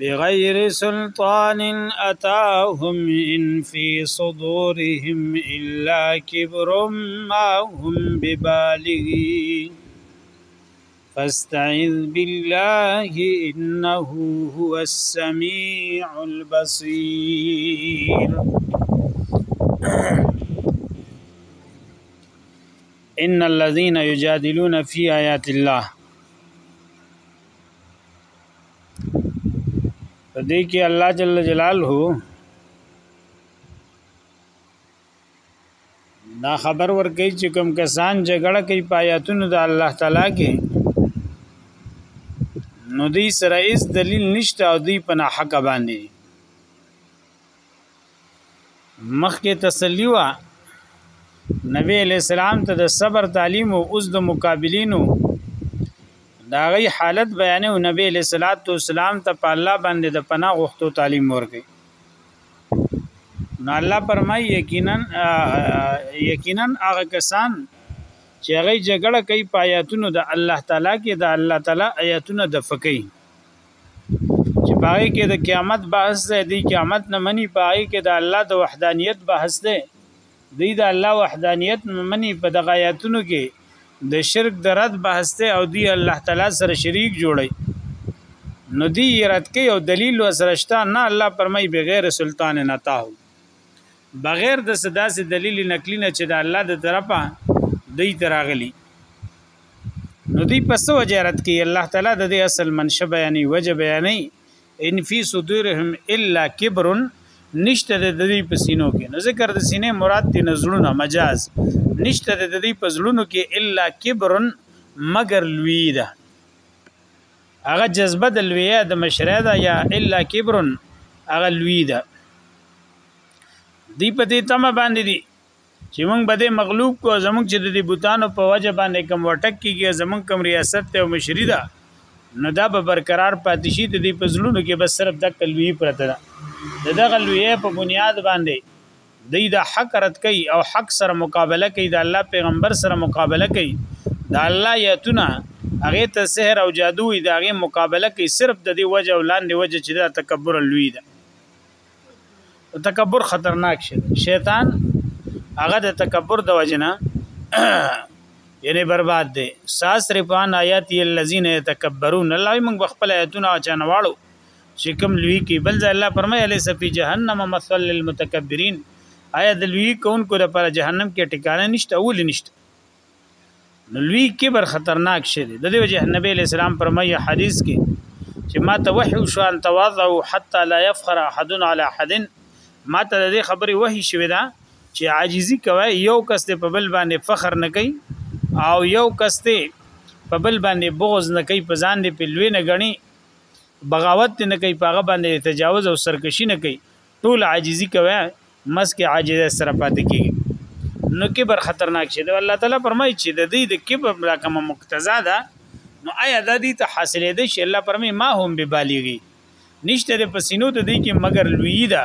بغير سلطان أتاهم إن في صدورهم إلا كبر ما هم ببالغين فاستعذ بالله إنه هو السميع البصير إن الذين يجادلون في آيات الله په دې کې الله جل جلاله دا خبر ورکړي چې کوم کسان جګړه کوي پایاتونو د الله تعالی کې نو دې سره هیڅ دلیل نشته او دې په حق باندې مخکې تسلی و نبی علی السلام ته د صبر تعلیم او اوس د مقابلینو دا غي حالت بیان او نبی علی صلوات و سلام ته په الله باندې د پناه غوښتو تعلیم ورکړي نو الله پرمای یقینا یقینا هغه کسان چې هغه جګړه کوي پایاتونو د الله تعالی کې د الله تعالی آیاتونه د فقې چې پای کې د قیامت بحث دی دی قیامت نه مني پای کې د الله د وحدانیت بحث دی دی د الله وحدانیت نه مني په دغه آیاتونو کې د شرک د رد بحث دی او دی الله تعالی سره شریک جوړي نو دی رد کوي او دلیل وسرشتہ نه الله پرمای بغیر سلطان نه تاو بغیر د صدا سي دلیل نقلی نه چې د الله د طرفه دی تراغلی نو دی پس وجرت کې الله تعالی د دې اصل منشأ بیانې وجه بیانې ان فی صدورهم الا کبر نشته د دې په سینو کې نو ذکر د سینې مراد دی نزلونه مجاز نشته د دې په زلونو کې الا کبر مگر لوی ده هغه جذبه د لوی د مشره ده یا الا کبر هغه لوی ده دی په دې تمه باندې دي چې موږ به دې مغلوب کو زموږ چې د دې بوتانو په وجه باندې کم وټک کیږي زموږ کم ریاست ته او مشری ده نو دا به برقرار پاتې شي د دې پزلونو کې بس صرف د کلوی پرته ده دغه لوی په بنیاد باندې دی د حق رد کوي او حق سره مقابله کوي د الله پیغمبر سره مقابله کوي د الله یتونه هغه ته سحر او جادو دی هغه مقابله کوي صرف د دې وجه او لاندې وجه چې دا تکبر لوی ده تکبر خطرناک شي شیطان هغه د تکبر د وجنه یعنی برباد دی ساس رفان آیات الذین یتکبرون الله موږ خپل آیاتونه چانواړو چې کوم لوی کې بل ځای الله فرمایي الیس فی جهنم مثل للمتکبرین آیا د لوی کون کو لپاره جهنم کې ټکانه نشته اول نشته نو لوی کبر خطرناک شی دی د دې وجه نبی علیہ السلام فرمایي حدیث کې چې ما ته وحی شو ان تواضعوا حتا لا يفخر احد على احد ما ته دې خبرې وحی شوې ده چې عاجزي کوي یو کس ته په بل باندې فخر نه کوي او یو کس ته په بل باندې بغض نه کوي په ځان دې په لوی نه غني بغاوت نه کوي په هغه باندې تجاوز او سرکشي نه کوي ټول عاجزی کوي مس کې عاجز سره پاتې کیږي نو کبر خطرناک شي دا الله تعالی فرمایي چې د دې د کبر بلا کوم مقتضا ده نو آیا د دې ته حاصلې ده چې الله فرمایي ما هم به بالغي نشته د پسینو د دې کې مگر لوی ده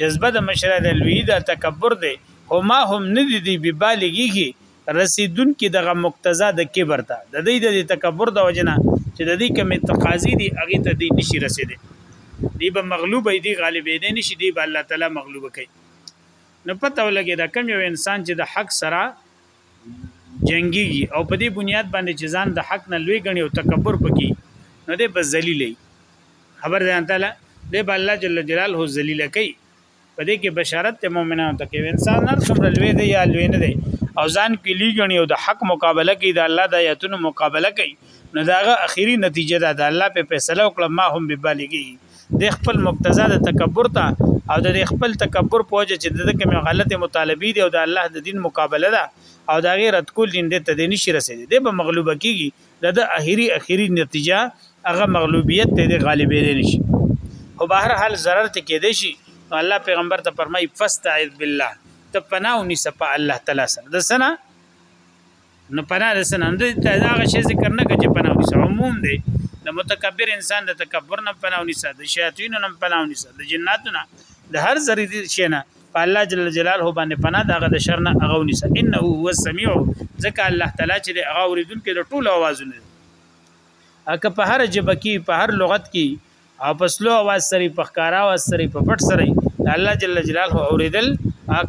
جذبه د مشره د لوی ده تکبر ده هما هم ندی دی به بالغي رسیدونکي دغه مقتضا د کبر ته د دې د تکبر د وجنه چې د دې کوم تقاضي دي هغه ته دې نشي رسیدي دی به مغلوب دی غالب دی نشي دی به الله تعالی مغلوب کوي نو پته ولګي دا کوم یو انسان چې د حق سره جنگي او په دې بنیاد باندې چې ځان د حق نه لوی غني او تکبر پکې نو دې به ذلیلې خبر ځان تعالی دې به الله جل جلاله ذلیل کوي په دې کې بشارت ته مؤمنانو ته کوي انسان هر څومره لوی دی یا لوی نه دی او ځان کې لیګنی او د حق مقابله کوي د الله د آیاتونو مقابله کوي نو داغه اخیری نتیجه ده د الله په فیصله وکړه ما هم به بالغی د خپل مقتضا د تکبر ته او د خپل تکبر په وجه چې د کوم غلطه مطالبه دی او د الله د دین مقابله ده او دا غیر رد کول دین د تدینی شي رسیدي د به مغلوبه کیږي د د اخیری اخیری نتیجه هغه مغلوبیت ته د غالبې نه شي او بهر حال zarar ته کې دي شي الله پیغمبر ته فرمای فاستعذ بالله ته پناه ونیسه په الله تعالی سره د سنه نو پناه د سنه د هغه شی ذکر نه کوي پناه ونیسه عموم دی د متکبر انسان د تکبر نه پناه ونیسه د شیاطین نه پناه ونیسه د جناتو نه د هر ذری شي نه په الله جل جلاله باندې پناه د هغه د شر نه هغه ونیسه انه هو السمیع ځکه الله تعالی چې هغه اوریدونکو د ټولو اوازونه اکه په هر جبه کې په هر لغت کې او په سلو اواز سره په ښکارا اواز سره په پټ سره الله جل جلاله اوریدل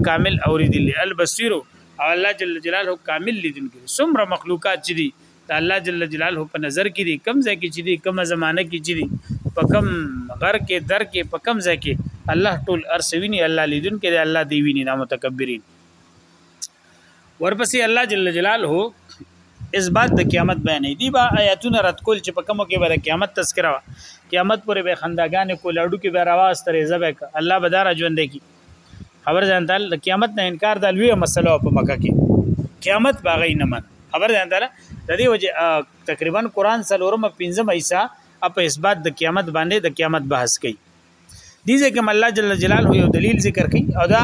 کامل اوریدل البصیر او الله جل جلاله کامل لیدونکي څومره مخلوقات چې دي د الله جل جلاله په نظر کې دي کم ځای کې چې دي کم زمانه کې چې دي په کم غر کې در کې په کم ځای کې الله ټول ارسویني الله لیدون کې الله دی ویني نه متکبرین ورپسې الله جل جلاله اثبات د قیامت بیانې دی با آیاتونه رد کول چې په کومو کې به د قیامت تذکره وا قیامت پورې به خنداګانې کول اډو کې به راواز ترې زبک الله بدار ژوند کی خبر ځان تعالی د قیامت نه انکار د لوی مسله په مکه کې قیامت باغې نه من خبر ځان تعالی د دې وجه تقریبا قران سلورم پنځم ایسا په اثبات د قیامت باندې د قیامت بحث کوي دي ځکه الله جل جلاله یو دلیل ذکر کوي او دا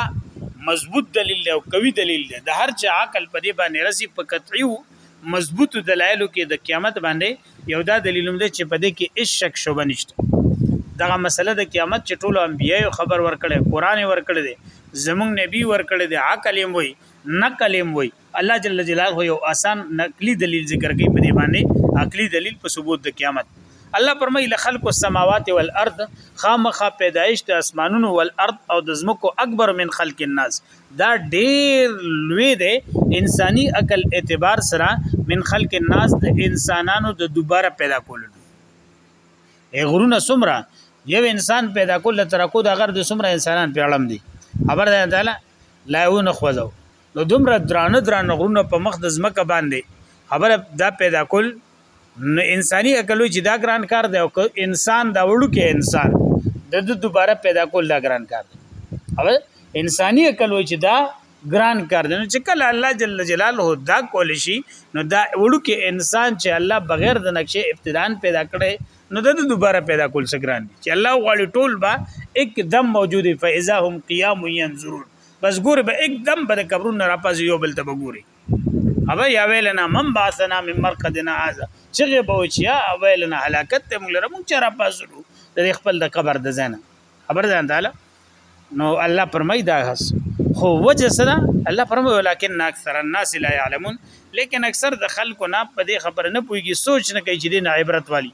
مضبوط دلیل دی او قوي دلیل دی د هر چا عقل په دې باندې رسی په قطعي مضبوط دلایلو کې د قیامت باندې یو دا دلیل هم دی چې په دې کې هیڅ شک شوبه نشته دغه مسله د قیامت چې ټولو انبیایو خبر ورکړي قران ورکړي دي زمونږ نبی ورکړي دي عقل هم وي نقل هم وي الله جل جلاله یو آسان نقلی دلیل ذکر کوي په دې باندې عقلی دلیل په ثبوت د قیامت الله پرمای لخلق السماوات والارض خامخه پیدایش د اسمانونو والارض او د زمکو اکبر من خلق الناس دا ډیر لوی دی انساني عقل اعتبار سره من خلق الناس د انسانانو د دوباره پیدا کول ای غرونه سمره یو انسان پیدا کول تر کو د غر د سمره انسانان پیړم دي خبر ده تعالی لا یو نه خوځو نو دومره درانه درانه غرونه په مخ د زمکه باندې خبره دا پیدا کول نو انساني عقل چې دا ګران کار دی او انسان دا وړو کې انسان د د دوباره پیدا کول دا ګران کار دی او انساني عقل چې دا ګران کار دی نو چې کله الله جل جلاله دا کول شي نو دا وړو کې انسان چې الله بغیر د نقشه ابتدان پیدا کړي نو د دوباره پیدا کول څه ګران دي چې الله غواړي ټول با اکدم موجود فاذا هم قیام ينظرون بس ګور به اکدم به قبرونه راپاز یو بل ته ګوري ابا یا ویلنا من باسنا من مرقدنا هذا چغه به وچیا ویلنا هلاکت ته موږ لره موږ چر پاسلو د خپل د قبر د زنه خبر ځان تعالی نو الله پرمای دا هس خو وجه سره الله پرمای ولکن اکثر الناس لا يعلمون لیکن اکثر د خلکو نه په دې خبره نه پويږي سوچ نه کوي چې دین عبرت والی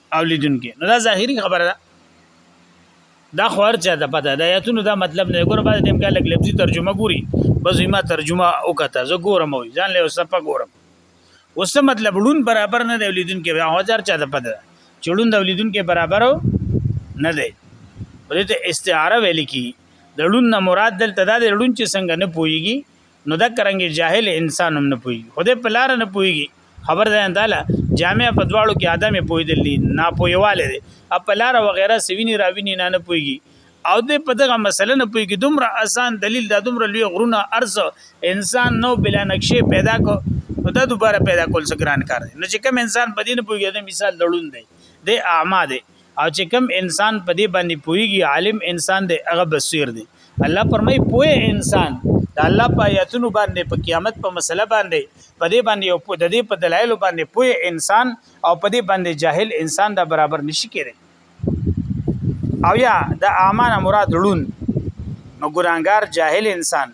او لیدونکي نو دا ظاهري خبره ده دا خو هر چا ته پته ده آیاتونو دا مطلب نه ګوره بعد ټیم کې لګ لفظي ترجمه ګوري بس ما ترجمه وکړه زه ګورم وي ځان له وسه په ګورم اوس مطلب لون برابر نه دی ولیدون کې بیا هزار چا ته پته چې لون د ولیدون کې برابر نه دی ولې ته استعاره ویل کی د لون نه مراد دلته دا د لون چې څنګه نه پويږي نو دا کرنګي جاهل انسان هم نه پوي خدای په لار نه پويږي خبر ده تعالی جامع په دواړو کې ادمه پوي دلی نه پويواله دي په لار و غیره سویني راویني نه نه پويږي او د په دغه مسله نه پويږي دومره اسان دلیل دا دومره لوی غرونه ارز انسان نو بلا نقشه پیدا کو نو دا دوباره پیدا کول څه ګران کار دی نو چې کوم انسان په دې نه پويږي دا مثال دړون دی د اعما دی او چې کوم انسان په دې باندې پويږي عالم انسان دی هغه بصیر دی الله پرمای پوي انسان د الله په آیاتونو باندې په قیامت په مسله باندې په دې باندې او په دې په دلایل باندې پوي انسان او په دې باندې جاهل انسان دا برابر نشي کېږي او یا د اعمال مراد لون نو ګرانګار جاهل انسان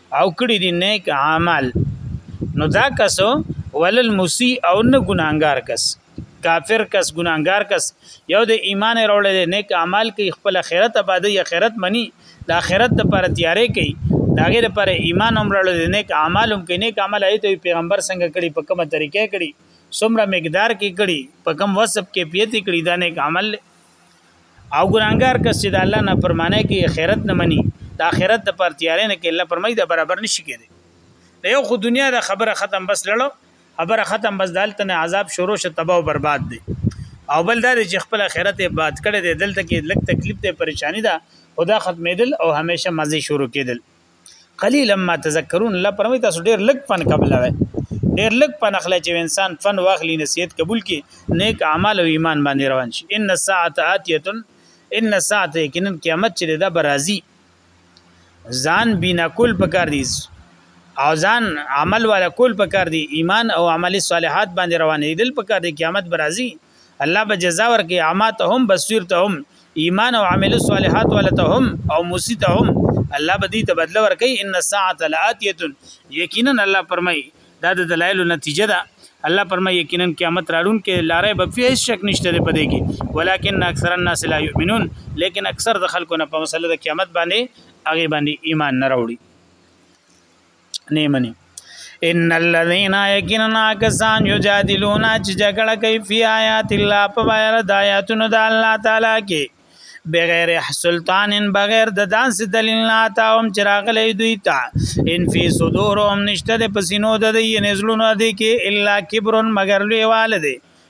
او کړی دی نیک عمل نو دا کسو ولل مسی او نه ګناګار کس کافر کس ګناګار کس یو د ایمان راوړل نیک عمل کوي خپل اخرت آبادی اخرت منی د اخرت لپاره تیارې کوي داغه لپاره ایمان هم راړو دي نیک اعمال هم کوي نیک عمل ایته پیغمبر څنګه کړي په کومه طریقې کړي څومره مقدار کې کړي په کوم وسب کې پیتی کړي دا نیک عمل او ګناګار کس چې د الله نه پرمانه کې خیرت نه مني د اخرت د پر تیارې نه کې الله پرمای دا برابر نشي کېدی دا یو خو دنیا د خبره ختم بس لړو خبره ختم بس دالته نه عذاب شروع شه تباہ او برباد دی او بل دا چې خپل اخرت باد کړي د دلته کې لک تکلیف ته پریشانی ده خدا ختمېدل او همیشه مزه شروع کېدل قلیلا ما تذکرون الله پرمه تاسو ډیر لږ پن قبل وای ډیر لږ پن اخلي چې انسان فن واخلي نصیحت قبول کی نیک اعمال او ایمان باندې روان شي ان الساعه اتیه ان الساعه یقینا قیامت چې دا برازي ځان بنا کول پکار دي او ځان عمل والا کول پکار دي ایمان او عمل صالحات باندې روان دي دل پکار دي قیامت برازي الله به جزا ورکي اعما ته هم بصیر ته هم ایمان او عمل صالحات ولته هم او موسی ته هم الله به دې ته بدل ورکي ان الساعه لاتیه یقینا الله فرمای دا د دلایل نتیجه ده الله فرمای یقینا قیامت راړون کې لارې به فيه شک نشته په دې کې ولکن اکثر الناس لا یؤمنون لیکن اکثر د خلکو نه په مسله د قیامت باندې هغه باندې ایمان نه راوړي نه مني ان الذين يكننا كسان يجادلون چې جګړه کوي فی آیات الله په بیر د آیاتونو د الله تعالی کې بغیر سلطان بغیر د دانس دلیل نه تا هم چراغلې دوی تا ان فی صدورهم نشته د پسینو د دې نزلونو د کې الا کبرن مگر لوی والده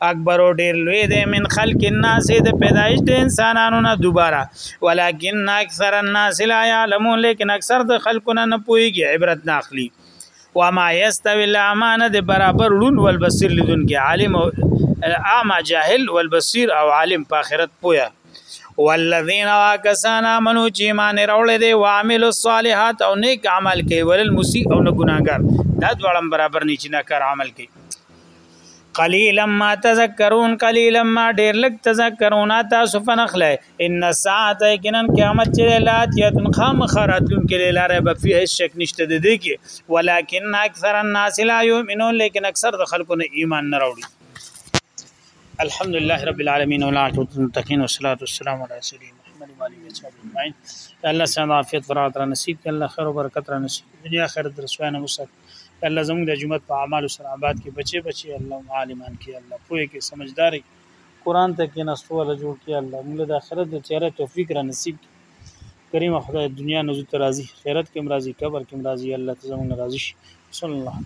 اکبر ډیر لوی دی من خلق الناس د پیدایش د انسانانو نه دوباره ولکن اکثر الناس لا يعلمون لیکن اکثر د خلقونه نه پويږي عبرت ناخلی وما يستوي الامان د برابر لون والبصير لدون کې عالم او اعما جاهل والبصير او عالم په آخرت پویا والذین واکسان امنو چې ایمان راوړل دي وعملوا الصالحات او نیک عمل کوي ولل مسیء او نه ګناګار دا دواړه برابر نه چې نه کار عمل کوي قلیلا ما تذکرون قلیلا ما ډیر لک تذکرون تاسو فنخله ان الساعه یقینا قیامت چې لات یتن خام خراتون کې لاره به فيه شک نشته د دې کې ولکن اکثر الناس لا یؤمنون لیکن اکثر د خلکو نه ایمان نه راوړي الحمد لله رب العالمین والعاقبۃ للمتقین والصلاة والسلام علی سیدنا محمد و علی وصحبه اجمعین الله سلام عافیت برات را نصیب کړه الله خیر او برکت را نصیب دنیا خیر درسوانه مصطفی الله زموږ د جمعت په اعمالو سره آباد کې بچي بچي الله عالمان کې الله پوهه کې سمجداري قران ته کې نستو ولا جوړ کې الله موږ د آخرت د تیارې توفیق را نصیب کې کریم خدای دنیا نه زوت راضي خیرت کې راضي قبر کې راضي الله ته زموږ راضي شي صلی الله